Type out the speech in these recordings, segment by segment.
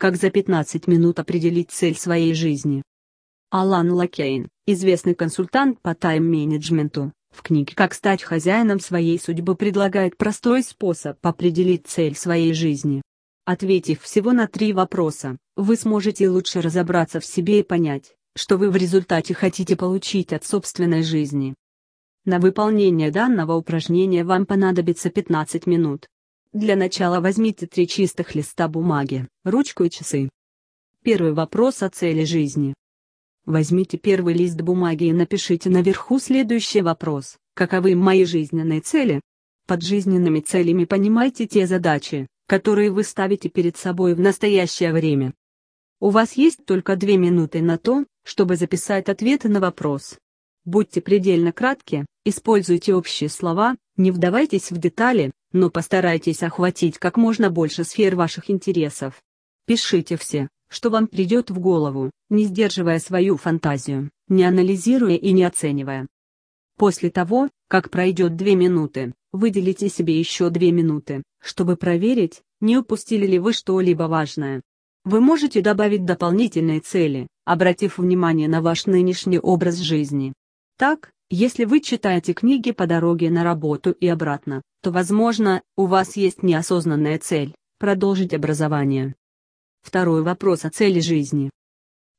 Как за 15 минут определить цель своей жизни? Алан Лакейн, известный консультант по тайм-менеджменту, в книге «Как стать хозяином своей судьбы» предлагает простой способ определить цель своей жизни. Ответив всего на три вопроса, вы сможете лучше разобраться в себе и понять, что вы в результате хотите получить от собственной жизни. На выполнение данного упражнения вам понадобится 15 минут. Для начала возьмите три чистых листа бумаги, ручку и часы. Первый вопрос о цели жизни. Возьмите первый лист бумаги и напишите наверху следующий вопрос. Каковы мои жизненные цели? Под жизненными целями понимайте те задачи, которые вы ставите перед собой в настоящее время. У вас есть только две минуты на то, чтобы записать ответы на вопрос. Будьте предельно кратки, используйте общие слова, не вдавайтесь в детали, но постарайтесь охватить как можно больше сфер ваших интересов. Пишите все, что вам придет в голову, не сдерживая свою фантазию, не анализируя и не оценивая. После того, как пройдет две минуты, выделите себе еще две минуты, чтобы проверить, не упустили ли вы что-либо важное. Вы можете добавить дополнительные цели, обратив внимание на ваш нынешний образ жизни. Так, если вы читаете книги по дороге на работу и обратно, то, возможно, у вас есть неосознанная цель – продолжить образование. Второй вопрос о цели жизни.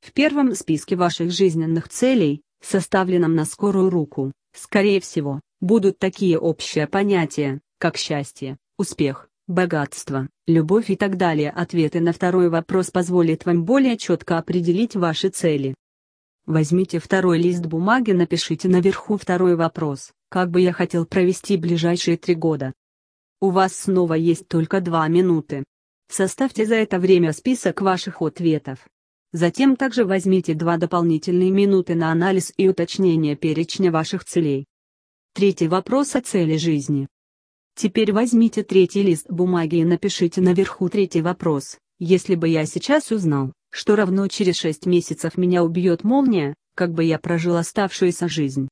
В первом списке ваших жизненных целей, составленном на скорую руку, скорее всего, будут такие общие понятия, как счастье, успех, богатство, любовь и так далее. Ответы на второй вопрос позволят вам более четко определить ваши цели. Возьмите второй лист бумаги, напишите наверху второй вопрос, как бы я хотел провести ближайшие три года. У вас снова есть только два минуты. Составьте за это время список ваших ответов. Затем также возьмите два дополнительные минуты на анализ и уточнение перечня ваших целей. Третий вопрос о цели жизни. Теперь возьмите третий лист бумаги и напишите наверху третий вопрос. Если бы я сейчас узнал, что равно через шесть месяцев меня убьет молния, как бы я прожил оставшуюся жизнь.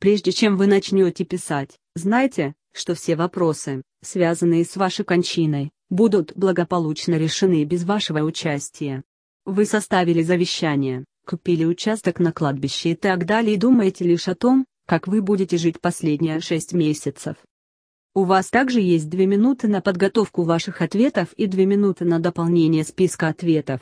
Прежде чем вы начнете писать, знайте, что все вопросы, связанные с вашей кончиной, будут благополучно решены без вашего участия. Вы составили завещание, купили участок на кладбище и так далее и думаете лишь о том, как вы будете жить последние шесть месяцев. У вас также есть две минуты на подготовку ваших ответов и две минуты на дополнение списка ответов.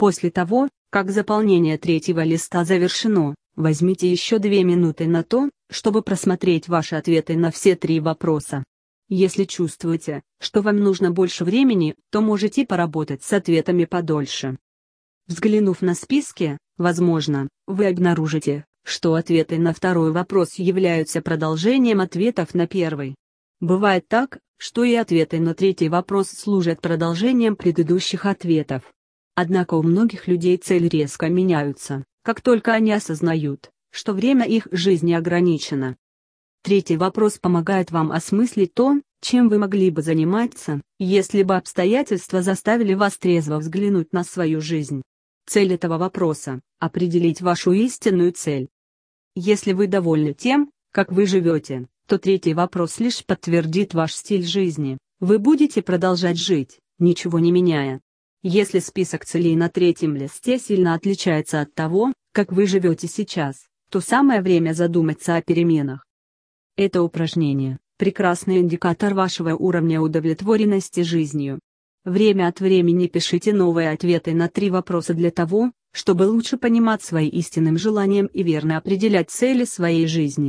После того, как заполнение третьего листа завершено, возьмите еще две минуты на то, чтобы просмотреть ваши ответы на все три вопроса. Если чувствуете, что вам нужно больше времени, то можете поработать с ответами подольше. Взглянув на списки, возможно, вы обнаружите, что ответы на второй вопрос являются продолжением ответов на первый. Бывает так, что и ответы на третий вопрос служат продолжением предыдущих ответов. Однако у многих людей цели резко меняются, как только они осознают, что время их жизни ограничено. Третий вопрос помогает вам осмыслить то, чем вы могли бы заниматься, если бы обстоятельства заставили вас трезво взглянуть на свою жизнь. Цель этого вопроса – определить вашу истинную цель. Если вы довольны тем, как вы живете, то третий вопрос лишь подтвердит ваш стиль жизни, вы будете продолжать жить, ничего не меняя. Если список целей на третьем листе сильно отличается от того, как вы живете сейчас, то самое время задуматься о переменах. Это упражнение – прекрасный индикатор вашего уровня удовлетворенности жизнью. Время от времени пишите новые ответы на три вопроса для того, чтобы лучше понимать свои истинным желаниям и верно определять цели своей жизни.